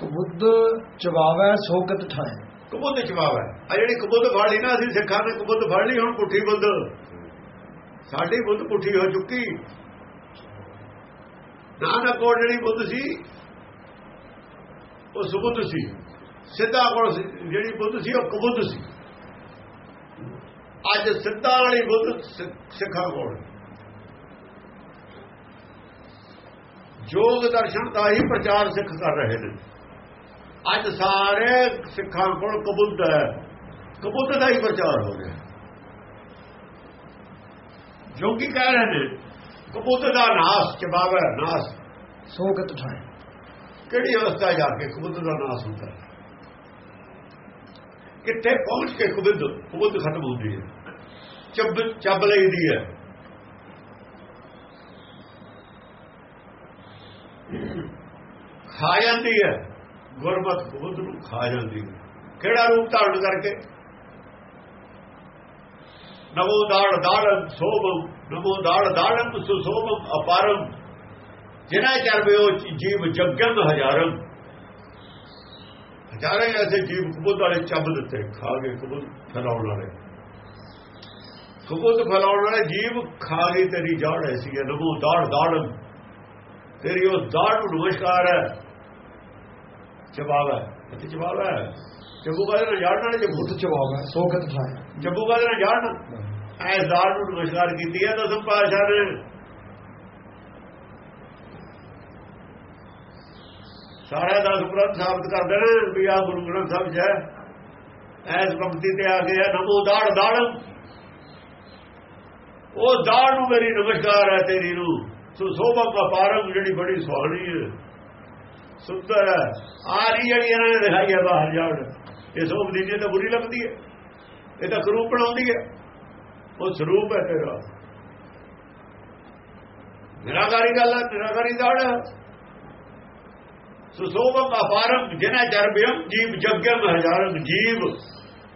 ਕਬੁੱਧ ਚਬਾਵੈ ਸੋਗਤ ਠਾਏ ਕਬੁੱਧ ਚਵਾਵਾ ਆ ਜਿਹੜੀ ਕਬੁੱਧ ਫੜ ਲਈ ਨਾ, ਅਸੀਂ ਸਿੱਖਾਂ ਨੇ ਕਬੁੱਧ ਫੜ ਲਈ, ਹੁਣ ਪੁੱਠੀ ਬੁੱਧ। ਸਾਡੀ ਬੁੱਧ ਪੁੱਠੀ ਹੋ ਚੁੱਕੀ। ਨਾਨਕ ਕੋਲ ਜਿਹੜੀ ਬੁੱਧ ਸੀ, ਉਹ ਸੁਬੁੱਧ ਸੀ। ਸਿੱਧਾ ਕੋਲ ਜਿਹੜੀ ਬੁੱਧ ਸੀ, ਉਹ ਕਬੁੱਧ ਸੀ। ਅੱਜ ਸਿੱਧਾ ਵਾਲੀ ਬੁੱਧ ਸਿੱਖਾਂ ਕੋਲ। ਯੋਗ ਦਰਸ਼ਨ ਦਾ ਹੀ ਪ੍ਰਚਾਰ ਸਿੱਖ ਕਰ ਰਹੇ ਨੇ। ਅੱਜ ਸਾਰੇ ਸਿੱਖਾਂ ਕੋਲ ਕਬੁੱਧ ਹੈ। ਕਬੁੱਧ ਦਾ ਹੀ ਪ੍ਰਚਾਰ ਹੋ ਰਿਹਾ। ਜੋਗੀ ਕਹਿ ਰਹੇ ਨੇ ਕਬੁੱਧ ਦਾ ਨਾਸ ਚਬਾਵੇ ਨਾਸ। ਸੋਗਤ ਠਾਏ ਕਿਹੜੀ ਅਵਸਥਾ ਜਾ ਕੇ ਕਬੁੱਧ ਦਾ ਨਾਸ ਹੁੰਦਾ ਹੈ? ਕਿੱਥੇ ਪਹੁੰਚ ਕੇ ਕਬੁੱਧ ਕਬੁੱਧ ਖਤਮ ਹੁੰਦੀ ਹੈ? ਚੱਬ ਚੱਬ ਲਈਦੀ ਹੈ। ਖਾ ਜਾਂਦੀ ਹੈ। ਗੁਰਮਤ ਬੁੱਧ ਨੂੰ ਖਾ ਜਾਂਦੀ ਕਿਹੜਾ ਰੂਪ ਧਾਰਨ ਕਰਕੇ? ਨਵੋ ਦਾੜ ਦਾੜੰ ਸੋਭੰ ਨਵੋ ਦਾੜ ਦਾੜੰ ਸੁਸੋਭੰ ਅਪਾਰੰ। ਜਿਨਾ ਉਹ ਜੀਵ ਜਗਨ ਹਜ਼ਾਰਾਂ। ਹਜ਼ਾਰਾਂ ਐਸੇ ਜੀਵ ਕਬੂਤ ਵਾਲੇ ਚੱਬ ਦਿੱਤੇ, ਖਾ ਗਏ ਕਬੂਤ ਫੈਲਾਉਣ ਵਾਲੇ ਕਬੂਤ ਫੈਲਾਉਣ ਵਾਲੇ ਜੀਵ ਖਾ ਗਈ ਤੇਰੀ ਜੜ ਐਸੀ ਹੈ। ਨਵੋ ਦਾੜ ਦਾੜਨ ਤੇਰੀ ਉਹ ਦਾੜ ਨੂੰ ਨਮਸਕਾਰ ਹੈ। ਜਵਾਬ ਹੈ। ਇੱਥੇ ਜਵਾਬ ਹੈ। ਬਾਦ ਨਾਲ ਜੜ ਨਾਲ ਜੇ ਕਬੁੱਧ ਚਬਾਵੈ ਸੋਗਤ ਠਾਏ ਜੱਬੂ ਬਾਦ ਨਾਲ। ਜੜ ਐ ਦਾੜ ਨੂੰ ਨਮਸਕਾਰ ਕੀਤੀ ਹੈ ਦਸਮ ਪਾਸ਼ਾ ਨੇ। ਸਾਰਾ ਦਸ ਗ੍ਰੰਥ ਸਾਬਤ ਕਰਦੇ ਨੇ ਵੀ ਆ ਗੁਰੂ ਗ੍ਰੰਥ ਸਾਹਿਬ ਹੈ। ਐਸ ਪੰਕਤੀ ਤੇ ਆ ਗਿਆ ਨਮੋ ਦਾੜ ਦਾੜ ਉਹ ਦਾੜ ਨੂੰ ਮੇਰੀ ਨਮਸਕਾਰ ਹੈ ਤੇਰੀ ਨੂੰ। ਸੋ ਸੋਭਾ ਕਪਾਰਮ ਜਿਹੜੀ ਬੜੀ ਸੁਹਾਣੀ ਹੈ। ਸੁੰਦਰ ਹੈ। ਆ ਰਹੀ ਜਿਹੜੀ ਇਹਨਾਂ ਨੇ ਦਿਖਾਈ ਹੈ ਬਾਹਰ ਜਾਣ ਇਹ ਸੋਭ ਦੀ ਜੇ ਤਾਂ ਬੁਰੀ ਲੱਗਦੀ ਹੈ। ਇਹ ਤਾਂ ਸਰੂਪ ਬਣਾਉਂਦੀ ਹੈ। ਉਹ ਸਰੂਪ ਹੈ ਤੇਰਾ। ਨਿਰਾਕਾਰੀ ਗੱਲ ਹੈ, ਨਿਰਾਕਾਰੀ ਦਾੜ ਹੈ ਸੁਸੋਭਮ ਅਪਾਰਮ ਜਿਨਾ ਜਰਬਿਅਮ ਜੀਵ ਜਗਮ ਹਜ਼ਾਰਮ ਜੀਵ।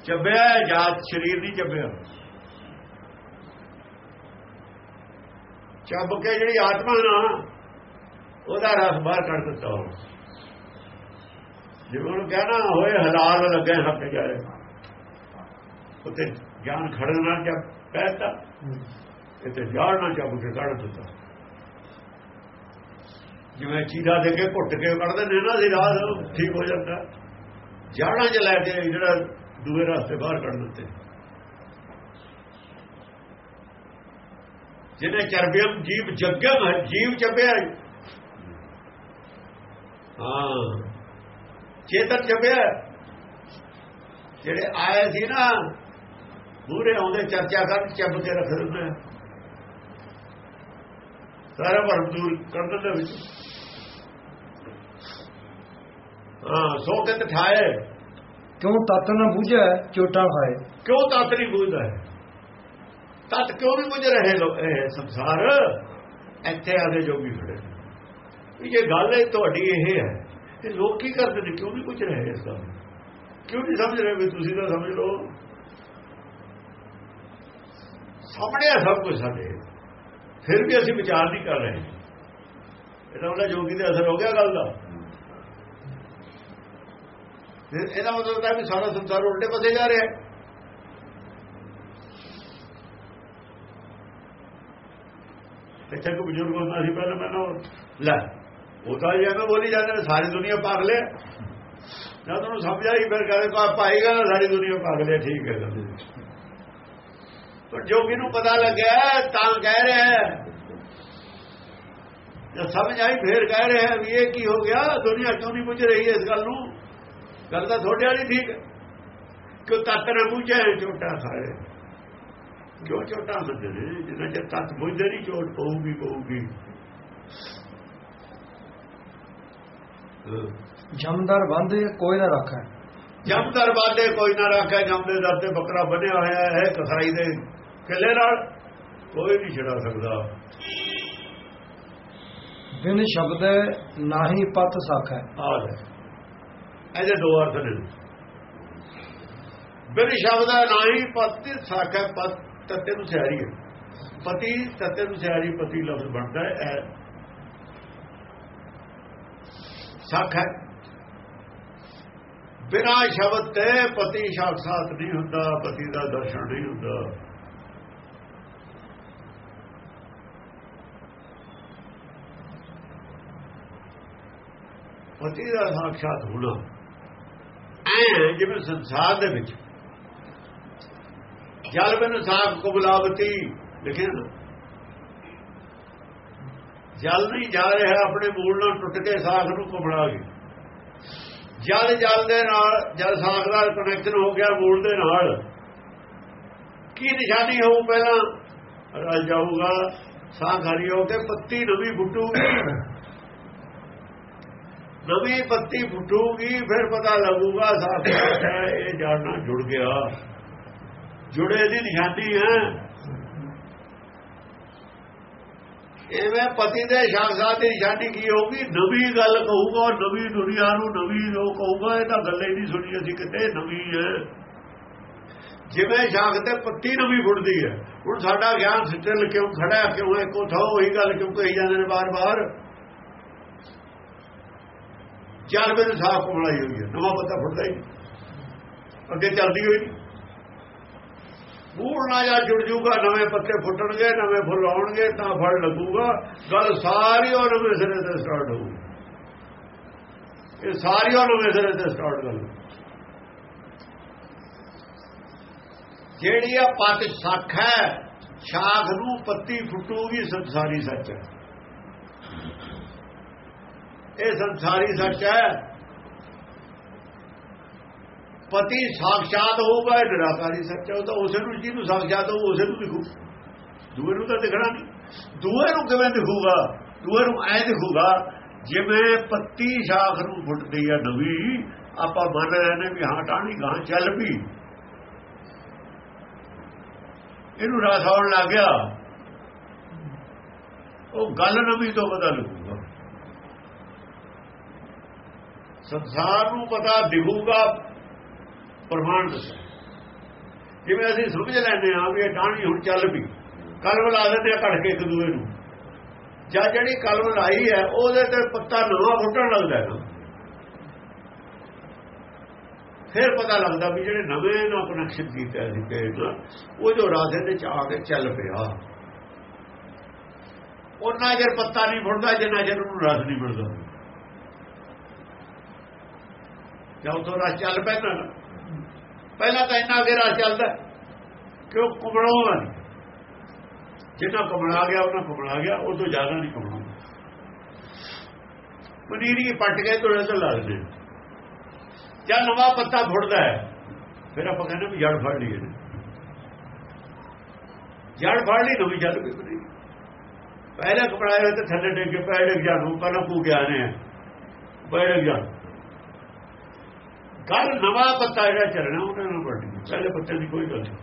ਚੱਬਿਆ ਜਾਤ, ਸਰੀਰ ਨਹੀਂ ਚੱਬਿਆ ਚੱਬ ਕੇ ਜਿਹੜੀ ਆਤਮਾ ਨਾ, ਉਹਦਾ ਰਸ ਬਾਹਰ ਕੱਢ ਦਿੱਤਾ ਉਹ ਜਿਵੇਂ ਉਹਨੂੰ ਕਹਿਣਾ ਹੋਏ ਹਲਾਲ ਲੱਗੇ ਹੱਥ ਜਾਏ ਉੱਤੇ ਗਿਆਨ ਖੜਨ ਨਾਲ ਜਦ ਕਹਿਤਾ ਇੱਥੇ ਜਾਣ ਨਾਲ ਚੱਬ ਕੇ ਕੱਢ ਦਿੱਤਾ। ਜਿਵੇਂ ਚੀਰਾ ਦੇ ਕੇ ਘੁੱਟ ਕੇ ਕੱਢਦੇ ਨੇ ਨਾ ਸੀ ਰਾਹ ਠੀਕ ਹੋ ਜਾਂਦਾ। ਜਾਣਾ ਚ ਲੈ ਕੇ ਜਿਹੜਾ ਦੂਏ ਰਸਤੇ ਬਾਹਰ ਕੱਢ ਦਿੱਤੇ। ਜਿਹਨੇ ਚਰਬਿਅਮ ਜੀਵ ਜਗਮ ਜੀਵ ਚੱਬਿਆ ਹਾਂ। ਚੇਤਨ ਚੱਬਿਆ ਜਿਹੜੇ ਆਏ ਸੀ ਨਾ ਪੂਰੇ ਆਉਂਦੇ ਚਰਚਾ ਕਰ ਚੱਬ ਕੇ ਰੱਖ ਦਿੰਦੇ ਸਾਰਾ ਭਰਮ ਦੂਰ ਕਰ ਦਿੰਦੇ ਵਿੱਚ। ਹਾਂ ਸੋ ਕੇ ਠਾਏ ਕਿਉਂ ਤਤ ਨ ਬੁਝੈ ਚੋਟਾਂ ਖਾਏ? ਕਿਉਂ ਤਤ ਨਹੀਂ ਬੁਝਦਾ? ਹੈ ਤਤ ਕਿਉਂ ਨਹੀਂ ਬੁਝ ਰਹੇ ਲੋਕ ਇਹ ਸੰਸਾਰ? ਇੱਥੇ ਆਦੇ ਜੋਗੀ। ਵੀ ਇਹ ਗੱਲ ਹੈ ਤੁਹਾਡੀ ਇਹ ਹੈ ਇਹ ਲੋਕ ਕੀ ਕਰਦੇ ਨੇ? ਕਿਉਂ ਨਹੀਂ ਬੁਝ ਰਹੇ ਇਸ ਗੱਲ? ਕਿਉਂ ਨਹੀਂ ਸਮਝ ਰਹੇ ਵੀ ਤੁਸੀਂ ਤਾਂ ਸਮਝ ਲਓ? ਸਾਹਮਣੇ ਆ ਸਭ ਕੁਝ ਸਾਡੇ। ਫਿਰ ਵੀ ਅਸੀਂ ਵਿਚਾਰ ਨਹੀਂ ਕਰ ਰਹੇ। ਇਹਦਾ ਉਹਦਾ ਜੋਗੀ ਤੇ ਅਸਰ ਹੋ ਗਿਆ ਗੱਲ ਦਾ। ਫਿਰ ਇਹਦਾ ਮਤਲਬ ਹੈ ਵੀ ਸਾਰਾ ਸੰਸਾਰ ਉਲਟੇ ਪਾਸੇ ਜਾ ਰਿਹਾ ਹੈ। ਇੱਥੇ ਕੋ ਬਜ਼ੁਰਗ ਹੁੰਦਾ ਸੀ, ਪਹਿਲਾਂ ਮੈਨੂੰ ਲੈ। ਉਹ ਤਾਂ ਜਿਵੇਂ ਬੋਲੀ ਜਾਂਦੇ ਨੇ, ਸਾਰੀ ਦੁਨੀਆ ਪਾਗਲ ਹੈ ਜਦ ਉਹਨੂੰ ਸਮਝ ਆਈ, ਫਿਰ ਕਹਿੰਦੇ ਪਾ ਪਾਏਗਾ ਸਾਰੀ ਦੁਨੀਆ ਪਾਗਲ ਹੈ ਠੀਕ ਹੈ ਗੱਲ ਪਰ ਜੋਗੀ ਨੂੰ ਪਤਾ ਲੱਗਿਆ, ਤਾਂ ਕਹਿ ਰਿਹਾ ਜਦ ਸਮਝ ਆਈ, ਫਿਰ ਕਹਿ ਰਿਹਾ ਵੀ ਇਹ ਕੀ ਹੋ ਗਿਆ? ਦੁਨੀਆ ਕਿਉਂ ਨਹੀਂ ਪੁੱਛ ਰਹੀ ਇਸ ਗੱਲ ਨੂੰ? ਗੱਲ ਤਾਂ ਤੁਹਾਡੇ ਵਾਲੀ ਠੀਕ ਹੈ। ਕਿਉਂ ਤੱਤ ਨਾ ਪੁੱਛੇ ਝੋਟਾ ਸਾਰੇ। ਕਿਉਂ ਝੋਟਾ ਹੁੰਦੇ ਨੇ? ਜਿੰਨਾ ਚਿਰ ਤੱਤ ਪੁੱਛਦੇ ਨਹੀਂ ਝੋਟ ਪਊਗੀ ਪਊਗੀ। ਜਮਦਰ ਬੰਦੇ ਕੋਈ ਨਾ ਰੱਖੈ। ਜਮਦਰ ਬਾਦੇ ਕੋਈ ਨਾ ਰੱਖੇ ਜਮਦੇ ਦਰ ਤੇ ਬੱਕਰਾ ਬੰਨਿਆ ਹੋਇਆ ਹੈ ਕਸਾਈ ਦੇ ਕਿੱਲੇ ਨਾਲ ਕੋਈ ਨਹੀਂ ਛੜਾ ਸਕਦਾ। ਬਿਨ ਸ਼ਬਦੈ ਨਾਹੀ ਪਤ ਸਾਖੈ। ਆ ਲੈ। ਇਹਦੇ ਦੋ ਅਰਥ ਨੇ। ਬਿਨ ਸ਼ਬਦ ਨਹੀਂ ਪਤੀ ਸਾਖਾ ਪਤ ਤਤੇ ਨੂੰ ਸਿਆਰੀ ਹੈ। ਪਤੀ ਤਤੇ ਨੂੰ ਸਿਆਰੀ ਪਤੀ ਲਫ਼ਜ਼ ਬਣਦਾ ਹੈ ਇਹ ਹੈ। ਬਿਨਾ ਸ਼ਬਦ ਤੇ ਪਤੀ ਸਾਖਸਾਤ ਨਹੀਂ ਹੁੰਦਾ, ਪਤੀ ਦਾ ਦਰਸ਼ਨ ਨਹੀਂ ਹੁੰਦਾ। ਪਤੀ ਦਾ ਸਾਖਸ਼ਾਤ ਹੋਣਾ ਐ ਜਿਵੇਂ ਸੰਸਾਰ ਦੇ ਵਿੱਚ। ਜਲ ਬਿਨ ਸਾਖ ਕੁਬਲਾਵਤੀ ਲਿਖਿਆ ਨਾ ਜਲ ਨਹੀਂ ਜਾ ਰਿਹਾ, ਆਪਣੇ ਮੂਲ ਨਾਲ ਟੁੱਟ ਕੇ ਸਾਖ ਨੂੰ ਕੁਬਲਾ ਗਿਆ ਜਲ ਜਲ ਦੇ ਨਾਲ, ਜਲ ਸਾਖ ਨਾਲ ਕਨੈਕਸ਼ਨ ਹੋ ਗਿਆ ਮੂਲ ਦੇ ਨਾਲ। ਕੀ ਨਿਸ਼ਾਨੀ ਹੋਊ ਪਹਿਲਾਂ? ਰਲ ਜਾਊਗਾ, ਸਾਖ ਹਰੀ ਹੋ ਕੇ ਪੱਤੀ ਨਵੀਂ ਫੁੱਟੂਗੀ। ਨਵੀਂ ਪੱਤੀ ਫੁੱਟੂਗੀ, ਫਿਰ ਪਤਾ ਲੱਗੂਗਾ ਸਾਖ ਇਹ ਜਾਣਨਾ ਜੁੜ ਗਿਆ। ਜੁੜੇ ਦੀ ਨਿਸ਼ਾਨੀ ਹੈ। ਐਵੇਂ ਪਤੀ ਦੇ ਸ਼ਾਖਸਾਤ ਦੀ ਨਿਸ਼ਾਨੀ ਕੀ ਹੋਊਗੀ? ਨਵੀਂ ਗੱਲ ਕਹੂਗਾ, ਨਵੀਂ ਦੁਨੀਆ ਨੂੰ ਨਵੀਂ ਲੋਕ ਕਹੂਗਾ, ਇਹ ਤਾਂ ਗੱਲੇ ਨਹੀਂ ਸੁਣੀ ਅਸੀਂ ਕਿਤੇ, ਨਵੀਂ ਹੈ। ਜਿਵੇਂ ਸ਼ਾਖ ਤੇ ਪੱਤੀ ਨਵੀਂ ਫੁੱਟਦੀ ਹੈ। ਹੁਣ ਸਾਡਾ ਗਿਆਨ ਸਿੱਟਲ ਕਿਉਂ ਖੜਾ ਕਿਉਂ ਹੈ ਕੋਥਾ ਉਹੀ ਗੱਲ ਕਿਉਂ ਕਹੀ ਜਾਂਦੇ ਨੇ ਬਾਰ-ਬਾਰ? ਚਾਰ ਵੇ ਸਾਖ ਬਣਾਈ ਹੋਈ ਹੈ। ਨਵਾਂ ਪੱਤਾ ਫੁੱਟਦਾ ਹੀ ਅੱਗੇ ਚੱਲਦੀ ਹੋਈ ਨਹੀਂ ਮੂੜ ਨਾ ਜਾ ਜੁੜ ਜੂਗਾ, ਨਵੇਂ ਪੱਤੇ ਫੁੱਟਣਗੇ, ਨਵੇਂ ਫੁੱਲ ਆਉਣਗੇ ਤਾਂ ਫਲ ਲੱਗੂਗਾ। ਗੱਲ ਸਾਰੀ ਉਹ ਨਵੇਂ ਸਿਰੇ ਤੇ ਸਟਾਰਟ ਹੋਊ ਇਹ ਸਾਰੀ ਉਹ ਨਵੇਂ ਸਿਰੇ ਤੇ ਸਟਾਰਟ ਕਰ ਜਿਹੜੀ ਆ ਪੱਤ ਸੱਖ ਹੈ, ਸ਼ਾਖ ਨੂੰ ਪੱਤੀ ਫੁੱਟੂਗੀ, ਸੰਸਾਰੀ ਸੱਚ ਹੈ। ਇਹ ਸੰਸਾਰੀ ਸੱਚ ਹੈ ਪਤੀ ਸਾਖਸ਼ਾਤ ਹੋਊਗਾ, ਇਹ ਨਿਰਾਕਾਰੀ ਸੱਚ ਹੈ ਉਹ ਤਾਂ ਉਸੇ ਨੂੰ ਜਿਹਨੂੰ ਸਾਖਸ਼ਾਤ ਹੋਊ, ਉਸੇ ਨੂੰ ਦਿਖੂ ਦੂਏ ਨੂੰ ਤਾਂ ਦਿਖਣਾ ਨਹੀਂ। ਦੂਏ ਨੂੰ ਕਿਵੇਂ ਦਿਖੂਗਾ ਦੂਏ ਨੂੰ ਐ ਦਿਖੂਗਾ ਜਿਵੇਂ ਪੱਤੀ ਸ਼ਾਖ ਨੂੰ ਫੁੱਟਦੀ ਹੈ ਨਵੀਂ, ਆਪਾਂ ਮੰਨ ਰਹੇ ਨੇ ਵੀ ਹਾਂ ਟਾਣੀ ਗਾਂ ਚੱਲ ਪਈ। ਇਹਨੂੰ ਰਸ ਆਉਣ ਲੱਗ ਗਿਆ। ਉਹ ਗੱਲ ਨਵੀਂ ਤੋਂ ਪਤਾ ਲੱਗੂਗਾ ਸੰਸਾਰ ਨੂੰ ਪਤਾ ਦਿਖੂਗਾ ਪ੍ਰਮਾਣ ਦੱਸਿਆ ਜਿਵੇਂ ਅਸੀਂ ਸਮਝ ਲੈਂਦੇ ਹਾਂ ਵੀ ਇਹ ਟਾਣੀ ਹੁਣ ਚੱਲ ਪਈ। ਕਲਮ ਲਾ ਦਿੰਦੇ ਆ ਘੜ ਕੇ ਇੱਕ ਦੂਏ ਨੂੰ। ਜਾਂ ਜਿਹੜੀ ਕਲਮ ਲਾਈ ਹੈ, ਉਹਦੇ ਤੇ ਪੱਤਾ ਨਵਾਂ ਫੁੱਟਣ ਲੱਗਦਾ ਨਾ ਫਿਰ ਪਤਾ ਲੱਗਦਾ ਵੀ ਜਿਹੜੇ ਨਵੇਂ ਨਾਲ ਕਨੈਕਸ਼ਨ ਕੀਤਾ ਸੀ ਪੇੜ ਨਾਲ ਉਹ ਜੋ ਰਾਧੇ ਦੇ ਚ ਆ ਕੇ ਚੱਲ ਪਿਆ। ਉਹਨਾਂ ਜਰ ਪੱਤਾ ਨਹੀਂ ਫੁੱਟਦਾ, ਜਿੰਨਾ ਚਿਰ ਉਹਨੂੰ ਰਸ ਨਹੀਂ ਮਿਲਦਾ। ਜਦੋਂ ਤੋਂ ਰਸ ਚੱਲ ਪੈਂਦਾ ਨਾ। ਪਹਿਲਾਂ ਤਾਂ ਇੰਨਾ ਅੱਗੇ ਰਸ ਚੱਲਦਾ ਕਿਉਂ ਕੁਮੜਾਉਂਦਾ ਨਹੀਂ। ਜਿੰਨਾ ਕੁਮੜਾ ਗਿਆ, ਉਹਨਾਂ ਕੁਮੜਾ ਗਿਆ, ਉਹ ਤੋਂ ਜ਼ਿਆਦਾ ਨਹੀਂ ਕੁਮੜਾਉਂਦਾ ਪਨੀਰੀ ਪੱਟ ਕੇ ਤੋੜੇ ਤੋਂ ਲੱਗਦੇ ਜਾਂ। ਨਵਾਂ ਪੱਤਾ ਫੁੱਟਦਾ ਹੈ, ਫਿਰ ਆਪਾਂ ਕਹਿੰਦੇ ਵੀ ਜੜ ਫੜ ਲਈਏ। ਜੜ ਫੜ ਲਈ, ਨਵੀਂ ਜੜ ਵੀ ਪਨੀਰੀ। ਪਹਿਲੇ ਕਪੜਾਏ ਤੇ ਥੱਲੇ ਡੇਗ ਕੇ ਪੈਰ ਡਿੱਗ ਜਾਣੂ ਪਹਿਲਾਂ ਕੂ ਗਿਆ ਨੇ। ਪੈਰ ਡਿੱਗ ਜਾਣ ਕੱਲ ਨਵਾਂ ਪੱਤਾ ਜਿਹੜਾ ਚੱਲਣਾ ਉਹਨਾਂ ਨੂੰ ਪੜਨੀ ਪਹਿਲੇ ਪੱਤੇ ਦੀ ਕੋਈ ਗੱਲ ਨਹੀਂ।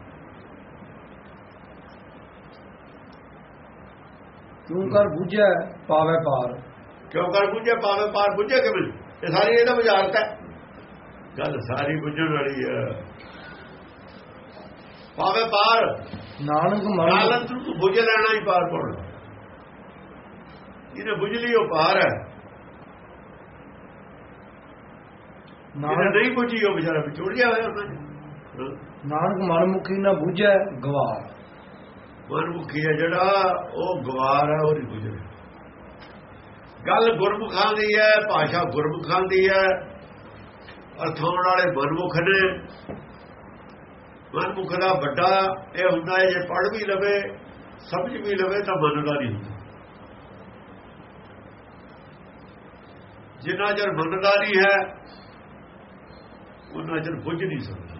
ਤੂੰ ਕਰ ਬੁਝੈ ਪਾਵੇ ਪਾਰ। ਕਿਉਂ ਕਰ ਬੁੱਝੇ ਪਾਵੇ ਪਾਰ ਬੁੱਝੇ ਕਿਵੇਂ? ਇਹ ਸਾਰੀ ਇਹਦਾ ਬੁਝਾਰਤ ਹੈ। ਗੱਲ ਸਾਰੀ ਬੁੱਝਣ ਵਾਲੀ ਹੈ। ਪਾਵੇ ਪਾਰ। ਨਾਨਕ ਮਨ ਨਾਲਨ ਤੂੰ ਬੁੱਝ ਲੈਣਾ ਹੀ ਪਾਰ ਪਾਉਣਾ ਇਹਨੇ ਬੁੱਝ ਲਈ ਉਹ ਪਾਰ ਹੈ। ਨਾਨਕ ਨਹੀਂ ਬੁੱਝੀ ਉਹ ਵਿਚਾਰਾ ਵਿਚੋੜਿਆ ਹੋਇਆ ਉਹਨਾਂ। ਨਾਨਕ ਮਨਮੁਖੀ ਨਾ ਬੁਝੈ ਗਵਾਰ। ਮਨਮੁਖੀ ਹੈ ਜਿਹੜਾ ਉਹ ਗਵਾਰ ਹੈ ਉਹ ਨਹੀਂ ਬੁੱਝ। ਰਿਹਾ ਗੱਲ ਗੁਰਮੁਖਾਂ ਦੀ ਹੈ ਭਾਸ਼ਾ ਗੁਰਮੁਖਾਂ ਦੀ ਹੈ। ਅਰਥਾਉਣ ਵਾਲੇ ਮਨਮੁਖ ਨੇ। ਮਨਮੁਖ ਦਾ ਵੱਡਾ ਇਹ ਹੁੰਦਾ ਹੈ ਜੇ ਪੜ ਵੀ ਲਵੇ ਸਮਝ ਵੀ ਲਵੇ ਤਾਂ ਮੰਨਦਾ ਨਹੀਂ ਹੁੰਦਾ। ਜਿੰਨਾ ਚਿਰ ਮੰਨਦਾ ਨਹੀਂ ਹੈ ਉਹਨਾਂ ਚਿਰ ਬੁੱਝ ਨਹੀਂ ਸਕਦਾ।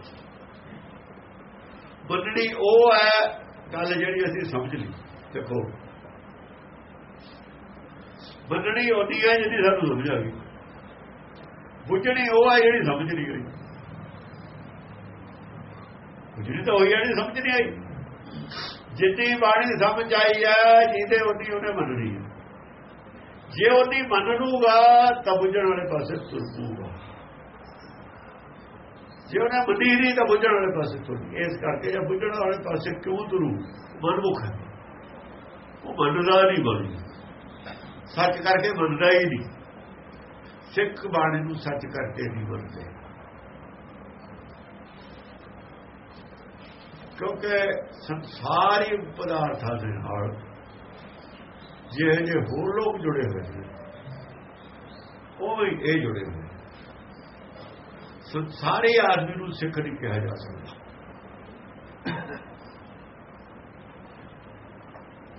ਮੰਨਣੀ ਉਹ ਹੈ, ਗੱਲ ਜਿਹੜੀ ਅਸੀਂ ਸਮਝ ਲਈ। ਦੇਖੋ। ਮੰਨਣੀ ਉਹਦੀ ਹੈ ਜਿਹਦੀ ਸਾਨੂੰ ਸਮਝ ਆ ਗਈ। ਬੁੱਝਣੀ ਉਹ ਹੈ ਜਿਹੜੀ ਸਮਝ ਨਹੀਂ ਗਈ ਬੁੱਝਣੀ ਤਾਂ ਹੋਈ ਹੈ, ਜਿਹੜੀ ਸਮਝ ਨਹੀਂ ਆਈ। ਜਿੱਤੀ ਬਾਣੀ ਸਮਝ ਆਈ ਹੈ, ਜਿਹਦੇ ਉਹਦੀ ਉਹਨੇ ਮੰਨਣੀ ਹੈ। ਜੇ ਉਹਦੀ ਮੰਨ ਲੂਗਾ ਤਾਂ ਬੁੱਝਣ ਵਾਲੇ ਪਾਸੇ ਤੁਰ ਜੇ ਉਹਨੇ ਮੰਨੀ ਨਹੀਂ ਤਾਂ ਬੁੱਝਣ ਵਾਲੇ ਪਾਸੇ ਤੁਰ ਇਸ ਕਰਕੇ ਜੇ ਬੁੱਝਣ ਵਾਲੇ ਪਾਸੇ ਕਿਉਂ ਤੁਰੂ? ਮਨਮੁਖ ਹੈ। ਉਹ ਮੰਨਦਾ ਨਹੀਂ ਬਣੀ ਸੱਚ ਕਰਕੇ ਮੰਨਦਾ ਹੀ ਨਹੀਂ। ਸਿੱਖ ਬਾਣੀ ਨੂੰ ਸੱਚ ਕਰਕੇ ਨਹੀਂ ਮੰਨਦੇ। ਕਿਉਂਕਿ ਸੰਸਾਰੀ ਪਦਾਰਥਾਂ ਦੇ ਨਾਲ ਜਿਹੜੇ ਹੋਰ ਲੋਕ ਜੁੜੇ ਹੋਏ ਨੇ ਉਹ ਵੀ ਇਹ ਜੁੜੇ ਹੋਏ ਨੇ। ਸੰਸਾਰੀ ਆਦਮੀ ਨੂੰ ਸਿੱਖ ਨਹੀਂ ਕਿਹਾ ਜਾ ਸਕਦਾ।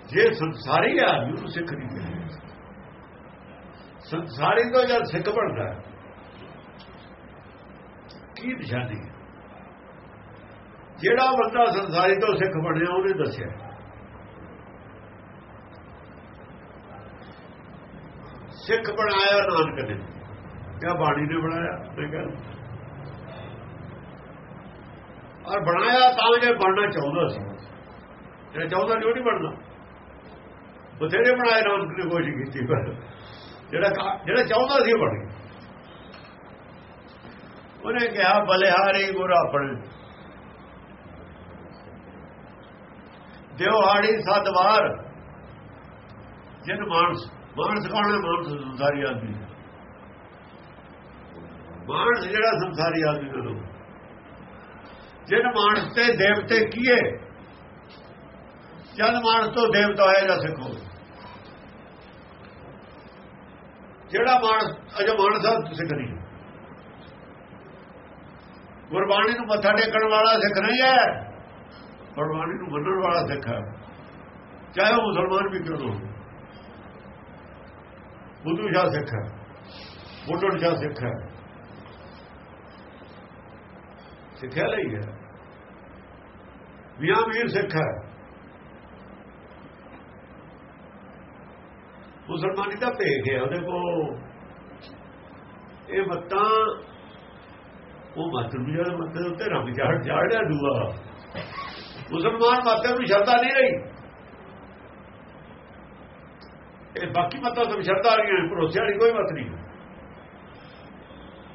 ਜੇ ਸੰਸਾਰੀ ਆਦਮੀ ਨੂੰ ਸਿੱਖ ਨਹੀਂ ਕਿਹਾ ਜਾ ਸਕਦਾ। ਸੰਸਾਰੀ ਤੋਂ ਜਦ ਸਿੱਖ ਬਣਦਾ ਕੀ ਨਿਸ਼ਾਨੀ ਜਿਹੜਾ ਬੰਦਾ ਸੰਸਾਰੀ ਤੋਂ ਸਿੱਖ ਬਣਿਆ, ਉਹਨੇ ਦੱਸਿਆ। ਸਿੱਖ ਬਣਾਇਆ ਨਾਨਕ ਨੇ ਕਿਆ ਬਾਣੀ ਨੇ ਬਣਾਇਆ, ਮੈਂ ਕਹਿੰਦਾ ਔਰ ਬਣਾਇਆ ਤਾਂ ਜੇ ਬਣਨਾ ਚਾਹੁੰਦਾ ਸੀ। ਜਿਹੜਾ ਚਾਹੁੰਦਾ ਨਹੀਂ ਉਹ ਨਹੀਂ ਬਣਦਾ ਬਥੇਰੇ ਬਣਾਏ ਨਾਨਕ ਨੇ ਕੋਸ਼ਿਸ਼ ਕੀਤੀ, ਪਰ ਜਿਹੜਾ ਜਿਹੜਾ ਚਾਹੁੰਦਾ ਸੀ ਉਹ ਬਣ ਗਿਆ। ਉਹਨੇ ਕਿਹਾ, ਬਲਿਹਾਰੀ ਗੁਰ ਆਪਣੇ। ਦਿਵਹਾੜੀ ਸਦਵਾਰ ਜਿਨ ਮਾਨਸ ਮਾਨਸ ਕੌਣ ਮਾਨਸ ਸੰਸਾਰੀ ਆਦਮੀ। ਮਾਨਸ ਜਿਹੜਾ ਸੰਸਾਰੀ ਆਦਮੀ ਨੂੰ ਜਿਨ ਮਾਨਸ ਤੇ ਦੇਵਤੇ ਕੀਏ ਜਦ ਮਾਨਸ ਤੋਂ ਦੇਵਤਾ ਹੋਇਆ ਜਾਂ ਸਿੱਖੋ ਜਿਹੜਾ ਮਾਨਸ, ਅਜੇ ਮਾਨਸ ਆ, ਸਿੱਖ ਨਹੀਂ। ਗੁਰਬਾਣੀ ਨੂੰ ਮੱਥਾ ਟੇਕਣ ਵਾਲਾ ਸਿੱਖ ਨਹੀਂ ਹੈ। ਗੁਰਬਾਣੀ ਨੂੰ ਮੰਨਣ ਵਾਲਾ ਸਿੱਖ ਹੈ। ਚਾਹੇ ਉਹ ਮੁਸਲਮਾਨ ਵੀ ਕਿਉਂ ਨਾ ਹੋਵੇ। ਬੁੱਧੂ ਸ਼ਾਹ ਸਿੱਖ ਹੈ। ਬੁੱਢੜ ਸ਼ਾਹ ਸਿੱਖ ਹੈ। ਸਿੱਖਿਆ ਲਈ ਹੈ। ਮੀਆਂ ਵੀਰ ਸਿੱਖ ਹੈ। ਮੁਸਲਮਾਨੀ ਦਾ ਭੇਖ ਹੈ, ਉਹਦੇ ਕੋਲ ਇਹ ਮਤਾਂ, ਉਹ ਮਤ ਨੂੰ ਜਦ ਮਤ ਉੱਤੇ ਰੰਗ ਜਾੜ ਝਾੜਿਆ ਦੂਆ। ਮੁਸਲਮਾਨ ਮਤਾਂ ਨੂੰ ਸ਼ਰਧਾ ਨਹੀਂ ਰਹੀ। ਇਹ ਬਾਕੀ ਮਤਾਂ ਤੋਂ ਸ਼ਰਧਾ ਨਹੀਂ ਹੈ ਭਰੋਸੇ ਵਾਲੀ ਕੋਈ ਮਤ ਨਹੀਂ।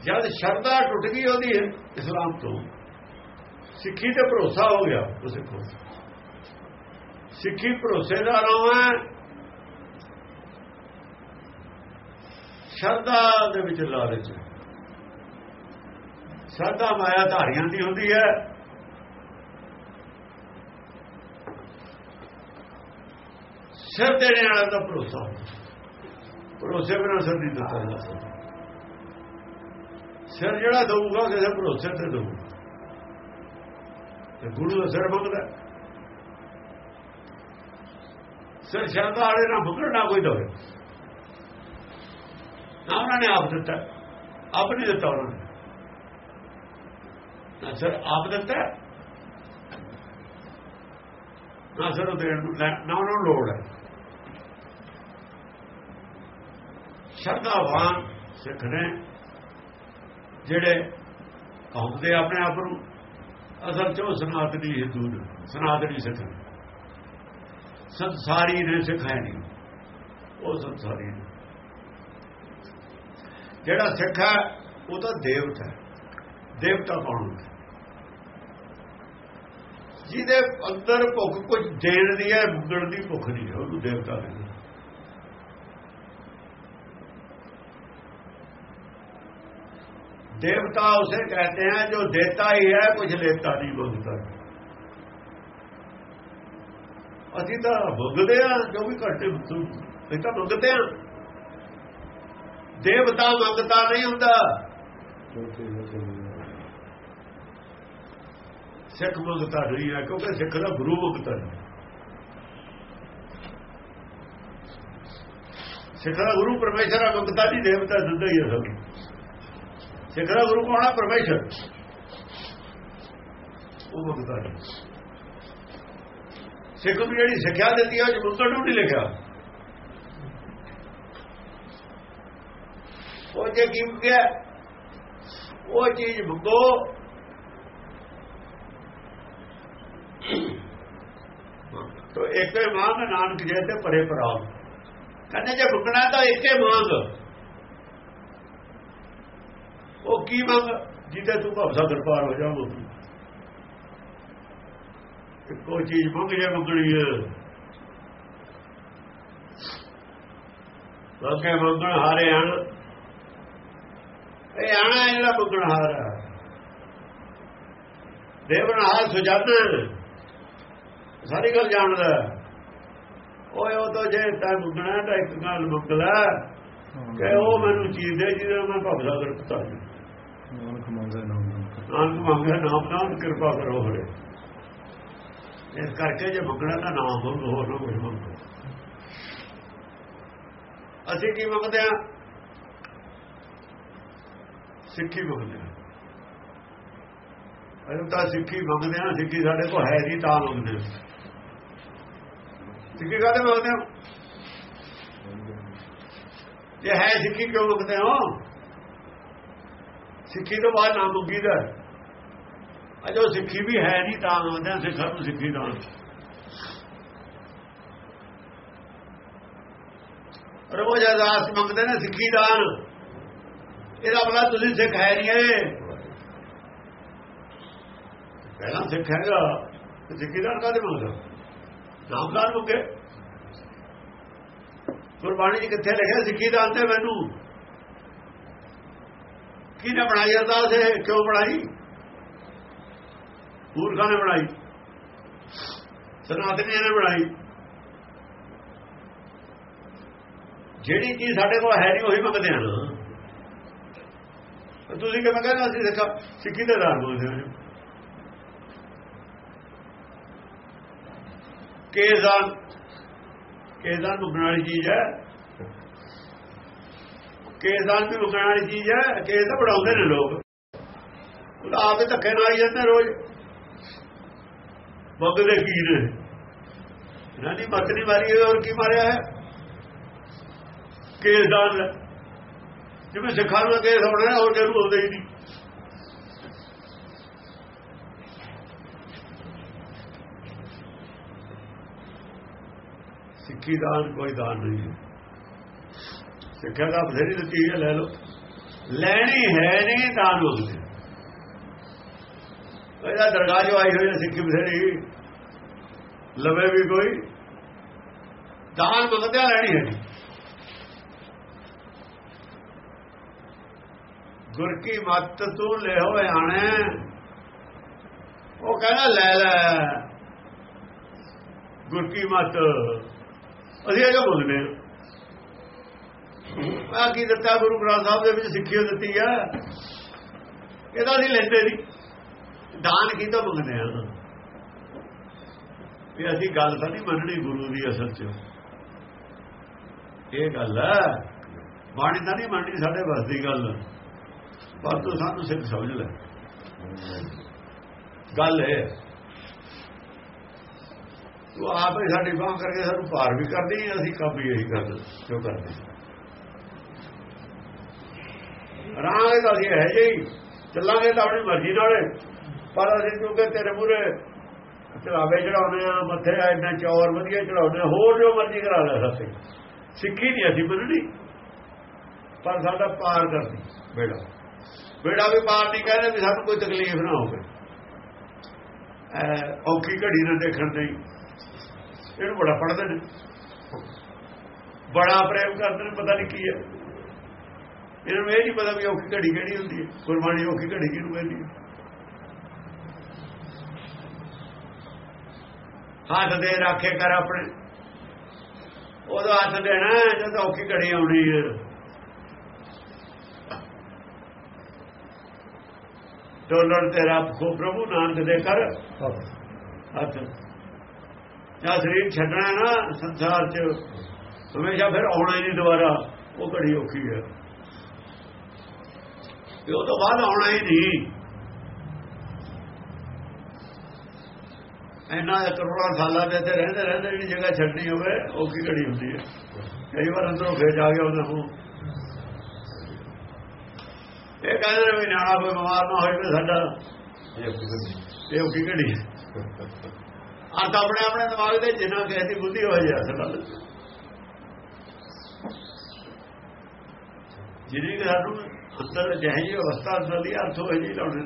ਜਦ ਸ਼ਰਧਾ ਟੁੱਟ ਗਈ ਉਹਦੀ, ਇਸਲਾਮ ਤੋਂ ਸਿੱਖੀ ਤੇ ਭਰੋਸਾ ਹੋ ਗਿਆ। ਉਹ ਸਿੱਖੋ। ਸਿੱਖੀ ਭਰੋਸੇ ਦਾ ਨਾਮ ਹੈ ਸ਼ਰਧਾ ਦੇ ਵਿੱਚ ਲਾਲਚ। ਹੈ ਸ਼ਰਧਾ ਮਾਇਆ ਧਾਰੀਆਂ ਦੀ ਹੁੰਦੀ ਹੈ। ਸਿਰ ਦੇਣੇ ਵਾਲਾ ਦਾ ਭਰੋਸਾ। ਭਰੋਸੇ ਬਿਨਾਂ ਸਿਰ ਨਹੀਂ ਦਿੱਤਾ ਜਾ ਸਿਰ ਜਿਹੜਾ ਦਊਗਾ, ਕਿਸੇ ਭਰੋਸੇ ਤੇ ਦਊਗਾ। ਤੇ ਗੁਰੂ ਦਾ ਸਿਰ ਮੰਗਦਾ ਸਿਰ ਸ਼ਰਧਾ ਵਾਲੇ ਨਾਲ ਮੰਗਣਾ ਕੋਈ ਦਵੇ ਨਾ ਉਹਨਾਂ ਨੇ ਆਪ ਦਿੱਤਾ। ਆਪ ਨਹੀਂ ਦਿੱਤਾ ਉਹਨਾਂ ਨੇ। ਨਾ ਸਿਰ ਆਪ ਦਿੱਤਾ। ਨਾ ਸਰ ਉਹ ਦੇਣ ਲੈ- ਨਾ ਉਹਨਾਂ ਨੂੰ ਲੋੜ ਹੈ। ਸ਼ਰਧਾਵਾਨ ਸਿੱਖ ਨੇ ਜਿਹੜੇ ਕਹਉਂਦੇ ਆਪਣੇ ਆਪ ਨੂੰ। ਅਸਲ ਚ ਉਹ ਸਨਾਤਨੀ ਹਿੰਦੂ ਨੇ ਸਨਾਤਨੀ ਸਿੱਖ ਸੰਸਾਰੀ ਨੇ ਸਿੱਖਿਆ ਨਹੀਂ। ਉਹ ਸੰਸਾਰੀ ਨੇ। ਜਿਹੜਾ ਸਿੱਖ ਹੈ, ਉਹ ਤਾਂ ਦੇਵਤਾ ਹੈ। ਦੇਵਤਾ ਕੌਣ ਹੁੰਦਾ ਜਿਹਦੇ ਅੰਦਰ ਭੁੱਖ ਕੁਝ ਦੇਣ ਦੀ ਹੈ ਮੰਗਣ ਦੀ ਭੁੱਖ ਨਹੀਂ ਹੈ, ਉਹਨੂੰ ਦੇਵਤਾ ਕਹਿੰਦੇ देवता उसे कहते हैं जो देता ही है कुछ लेता नहीं मंगता ਅਸੀਂ ਤਾਂ ਮੰਗਦੇ ਆ ਜੋ ਵੀ ਘਟੇ ਅਸੀਂ ਤਾਂ ਮੰਗਦੇ ਆ ਦੇਵਤਾ ਮੰਗਤਾ ਨਹੀਂ ਹੁੰਦਾ ਸਿੱਖ ਮੰਗਤਾ ਨਹੀਂ ਹੈ ਕਿਉਂਕਿ ਸਿੱਖ ਦਾ ਗੁਰੂ ਮੰਗਤਾ ਨਹੀਂ ਸਿੱਖ ਦਾ ਗੁਰੂ ਪਰਮੇਸ਼ਰ ਆ ਮੰਗਤਾ ਨਹੀਂ ਦੇਵਤਾ ਦਿੰਦਾ ਹੀ ਹੈ ਸਭ ਸਿੱਖ ਦਾ ਗੁਰੂ ਕੌਣ ਹੈ ਪਰਮੇਸ਼ਰ। ਉਹ ਮੰਗਤਾ ਨਹੀਂ ਸਿੱਖ ਨੂੰ ਜਿਹੜੀ ਸਿੱਖਿਆ ਦਿੱਤੀ ਹੈ ਉਹ ਜਮੁੰਦਰ ਨੂੰ ਨਹੀਂ ਲਿਖਿਆ। ਉਹ ਜੇ ਕੀ ਗਿਆ ਉਹ ਚੀਜ਼ ਮੰਗੋ ਤੋ ਇੱਕੇ ਮੰਗ ਨਾਨਕ ਜੇ ਤੇ ਪਰੇ ਪਰਾਮ ਕਹਿੰਦੇ ਜੇ ਮੰਗਣਾ ਤਾਂ ਇੱਕੇ ਮੰਗ ਉਹ ਕੀ ਮੰਗ ਜਿੱਤੇ ਤੂੰ ਭਵਸਾ ਦਰਬਾਰ ਹੋ ਜਾਵੋ ਕੋਈ ਚੀਜ਼ ਮੰਗ ਜੇ ਮੰਗਣੀ ਹੈ ਲੋਕੇ ਮੰਗਣ ਹਾਰੇ ਹਨ। ਇਹ ਆਣਾ ਜਿਹੜਾ ਮੰਗਣ ਹਾਰ ਦੇਵਨ ਹਾਰ ਸੁਜਾਨ ਸਾਰੀ ਗੱਲ ਜਾਣਦਾ। ਓਏ ਉਹ ਤਾਂ ਜੇ ਤੈਂ ਮੰਗਣਾ ਤਾਂ ਇੱਕ ਗੱਲ ਮੰਗ ਲੈ। ਕਿ ਉਹ ਮੈਨੂੰ ਚੀਜ਼ ਦੇ ਜਿਹਦੇ ਮੈਂ ਭਵਦਾ ਕਰ ਪਤਾ ਨਾਨਕ ਮੰਗਦਾ ਨਾਮ ਨਾਨਕ ਮੰਗੇ ਨਾਮ ਨਾਮ ਕਿਰਪਾ ਕਰੋ ਹੋਰੇ। ਇਸ ਕਰਕੇ ਜੇ ਮੰਗਣਾ ਤਾਂ ਨਾਮ ਮੰਗੋ ਹੋਰ ਨਾ ਕੁਝ ਮੰਗੋ। ਅਸੀਂ ਕੀ ਮੰਗਦੇ ਆ ਸਿੱਖੀ ਮੰਗਦੇ ਆ ਅਸੀਂ ਤਾਂ ਸਿੱਖੀ ਮੰਗਦੇ ਆ ਸਿੱਖੀ ਸਾਡੇ ਕੋਲ ਹੈ ਨਹੀਂ ਤਾਂ ਮੰਗਦੇ ਹਾਂ। ਸਿੱਖੀ ਕਾਹਦੇ ਮੰਗਦੇ ਆ ਜੇ ਹੈ ਸਿੱਖੀ ਕਿਉਂ ਮੰਗਦੇ ਹੋ? ਸਿੱਖੀ ਤੋਂ ਬਾਅਦ ਨਾਮ ਮੰਗੀਦਾ ਅਜੋ ਸਿੱਖੀ ਵੀ ਹੈ ਨਹੀਂ ਤਾਂ ਮੰਗਦੇ ਆ ਸਿੱਖਾਂ ਨੂੰ ਸਿੱਖੀ ਦਾ ਰੋਜ਼ ਅਰਦਾਸ ਮੰਗਦੇ ਨੇ ਸਿੱਖੀ ਦਾਨ, ਇਹਦਾ ਬਲਾ ਤੁਸੀਂ ਸਿੱਖ ਹੈ ਨਹੀਂ ਹੈ ਪਹਿਲਾਂ ਸਿੱਖ ਹੈਗਾ, ਤੇ ਸਿੱਖੀ ਦਾਨ ਕਾਹਦੇ ਮੰਗਦਾ? ਨਾਮਦਾਨ ਮੰਗੇ ਗੁਰਬਾਣੀ ਜੀ ਕਿੱਥੇ ਲਿਖਿਆ ਸਿੱਖੀ ਦਾਨ ਤੇ ਮੈਨੂੰ? ਕਿਹਨੇ ਬਣਾਈ ਅਰਦਾਸ ਇਹ ਕਿਉਂ ਬਣਾਈ? ਮੂਰਖਾਂ ਨੇ ਬਣਾਈ। ਸਨਾਤਨੀਆਂ ਨੇ ਬਣਾਈ। ਜਿਹੜੀ ਚੀਜ਼ ਸਾਡੇ ਕੋਲ ਹੈ ਨਹੀਂ, ਉਹੀ ਮੰਗਦੇ ਹਨ ਤੁਸੀਂ ਕਿਵੇਂ ਕਹਿੰਦੇ ਅਸੀਂ ਸਿੱਖਾ ਸਿੱਖੀ ਦੇ ਦਾਨ ਬੋਲਦੇ ਹਾਂ। ਕੇਜ਼ਾਨ ਕੇਜ਼ਾਨ ਮੰਗਣ ਚੀਜ਼ ਹੈ। ਕੇਜ਼ਾਨ ਵੀ ਮੰਗਣ ਵਾਲੀ ਚੀਜ਼ ਹੈ, ਕੇਸ ਤਾਂ ਬਣਾਉਂਦੇ ਨੇ ਲੋਕ। ਉਹ ਆਪੇ ਧੱਕੇ ਨਾਲ ਆਈ ਜਾਂਦੇ ਰੋਜ਼। ਮੰਗਦੇ ਕੀ ਨੇ? ਇਹਨਾਂ ਦੀ ਮੱਤ ਨਹੀਂ ਮਾਰੀ ਹੋਰ ਕੀ ਮਾਰਿਆ ਹੈ? ਕੇਜ਼ਾਨ ਜਿਵੇਂ ਸਿੱਖਾਂ ਨੂੰ ਕੇਸ ਹੋਣਾ ਹੋਰ ਕਿਹਨੂੰ ਹੁੰਦੇ ਹੀ ਨਹੀਂ। ਸਿੱਖੀ ਦਾਨ ਕੋਈ ਦਾਨ ਨਹੀਂ ਹੈ। ਸਿੱਖਿਆ ਦਾ ਬਥੇਰੀ ਦਿੱਤੀ ਹੈ ਲੈ ਲਓ। ਲੈਣੀ ਹੈ ਨਹੀਂ ਦਾਨ ਮੰਗਦੇ ਇਹਦਾ ਦਰਗਾਹ ਜੋ ਆਈ ਹੋਈ ਹੈ ਸਿੱਖੀ ਬਥੇਰੀ। ਲਵੇ ਵੀ ਕੋਈ। ਦਾਨ ਮੰਗਦੇ ਆ, ਲੈਣੀ ਹੈ ਨਹੀਂ। ਗੁਰ ਕੀ ਮੱਤ ਤੂੰ ਲੈ ਹੋਏ ਆਣੇ। ਉਹ ਕਹਿੰਦਾ ਲੈ ਲੈ। ਗੁਰ ਕੀ ਮੱਤ। ਅਸੀਂ ਇਹ ਮੰਗਦੇ ਹਾਂ। ਆ ਕੀ ਦਿੱਤਾ? ਗੁਰੂ ਗ੍ਰੰਥ ਸਾਹਿਬ ਦੇ ਵਿੱਚ ਸਿੱਖੀ ਓ ਦਿੱਤੀ ਆ। ਇਹਦਾ ਅਸੀਂ ਲੈਂਦੇ ਨਹੀਂ। ਦਾਨ ਕੀ ਤੋਂ ਮੰਗਦੇ ਆ ਵੀ ਅਸੀਂ ਗੱਲ ਤਾਂ ਨਹੀਂ ਮੰਨਣੀ ਗੁਰੂ ਦੀ ਅਸਲ 'ਚ। ਇਹ ਗੱਲ ਹੈ ਬਾਣੀ ਤਾਂ ਨਹੀਂ ਮੰਨਣੀ ਸਾਡੇ ਬਸ ਦੀ ਗੱਲ। ਪਰ ਤੂੰ ਸਾਨੂੰ ਸਿੱਖ ਸਮਝ ਲੈ। ਗੱਲ ਹੈ ਤੂੰ ਆਪ ਹੀ ਸਾਡੀ ਬਾਹ ਕਰਕੇ ਸਾਨੂੰ ਪਾਰ ਵੀ ਕਰਦੀ ਅਸੀਂ ਕੰਮ ਵੀ ਇਹੀ ਕਰਦੇ ਜੋ ਕਰਦੇ ਰਾਂਗੇ ਤਾਂ ਅਸੀਂ ਹੈ ਜੀ ਚੱਲਾਂਗੇ ਤਾਂ ਆਪਣੀ ਮਰਜ਼ੀ ਨਾਲ। ਪਰ ਅਸੀਂ ਕਿਉਂਕਿ ਤੇਰੇ ਮੂਰੇ ਚੜਾਵੇ ਚੜਾਉਨੇ ਆ ਮੱਥੇ ਐਨਾ ਚੌਰ ਵਧੀਆ ਚੜਾਉਨੇ ਆ, ਹੋਰ ਜੋ ਮਰਜ਼ੀ ਕਰਾ ਲੈ ਸਾਥੇ। ਸਿੱਖੀ ਨਹੀਂ ਅਸੀਂ ਮੰਨਣੀ ਪਰ ਸਾਡਾ ਪਾਰ ਕਰਦੀ ਬੇੜਾ। ਬੇੜਾ ਵੀ ਪਾਰ ਨਹੀਂ ਕਹਿੰਦੇ ਵੀ ਸਾਨੂੰ ਕੋਈ ਤਕਲੀਫ ਨਾ ਹੋਵੇ। ਔਖੀ ਘੜੀ ਨਾ ਦੇਖਣ ਦੀ ਇਹਨੂੰ ਬੜਾ ਪੜਦੇ ਨੇ। ਬੜਾ ਪ੍ਰੇਮ ਕਰਦੇ ਨੇ ਪਤਾ ਨਹੀਂ ਕੀ ਹੈ। ਇਹਨਾਂ ਨੂੰ ਇਹ ਨਹੀਂ ਪਤਾ ਵੀ ਔਖੀ ਘੜੀ ਕਿਹੜੀ ਹੁੰਦੀ ਹੈ ਗੁਰਬਾਣੀ ਔਖੀ ਘੜੀ ਕਿਹਨੂੰ ਕਹਿੰਦੀ ਹੈ। ਹੱਥ ਦੇ ਰੱਖੇ ਕਰ ਆਪਣੇ। ਉਹਦਾ ਹੱਥ ਦੇਣਾ ਜਦੋਂ ਔਖੀ ਘੜੀ ਆਉਣੀ ਹੈ। ਡੋਲਰ ਤੇ ਰੱਬ ਕੋ ਪ੍ਰਭੂ ਨਾਨਕ ਦੇ ਕਰ। ਹੱਥ। ਜਾਂ ਸਰੀਰ ਛੱਡਣਾ ਨਾ, ਸੰਸਾਰ 'ਚ, ਹਮੇਸ਼ਾ ਫਿਰ ਆਉਣਾ ਹੀ ਨਹੀਂ ਦੁਬਾਰਾ, ਉਹ ਘੜੀ ਔਖੀ ਹੈ। ਤੇ ਉਹ ਤੋਂ ਬਾਅਦ ਆਉਣਾ ਹੀ ਨਹੀਂ। ਇੰਨਾ ਕਰੋੜਾਂ ਸਾਲਾਂ ਦੇ ਤੇ ਰਹਿੰਦੇ ਰਹਿੰਦੇ ਜਿਹੜੀ ਜਗ੍ਹਾ ਛੱਡਣੀ ਹੋਵੇ ਔਖੀ ਘੜੀ ਹੁੰਦੀ ਹੈ? ਕਈ ਵਾਰ ਅੰਦਰੋਂ ਫੇਰ ਜਾ ਗਿਆ ਉਹਨਾਂ ਨੂੰ ਇਹ ਕਹਿੰਦੇ ਨੇ ਵੀ ਨਿਆਣਾ ਕੋਈ ਬਿਮਾਰ ਨਾ ਤੇ ਸਾਡਾ ਇਹ ਔਖੀ ਘੜੀ? ਹੈ? ਆ ਤਾਂ ਆਪਣੇ ਆਪਣੇ ਦਿਮਾਗ ਦੇ ਜਿੰਨਾ ਕਿਸੇ ਦੀ ਬੁੱਧੀ ਹੋ ਜਾ ਸਕਦਾ ਜਿਹੜੀ ਕਿ ਸਾਨੂੰ ਅੰਦਰ ਜਿਹੇ ਜਿਹੀ ਅਵਸਥਾ ਅੰਦਰ ਦੀ ਅਰਥ ਹੋਏ ਜੀ ਲਾਉਣੇ।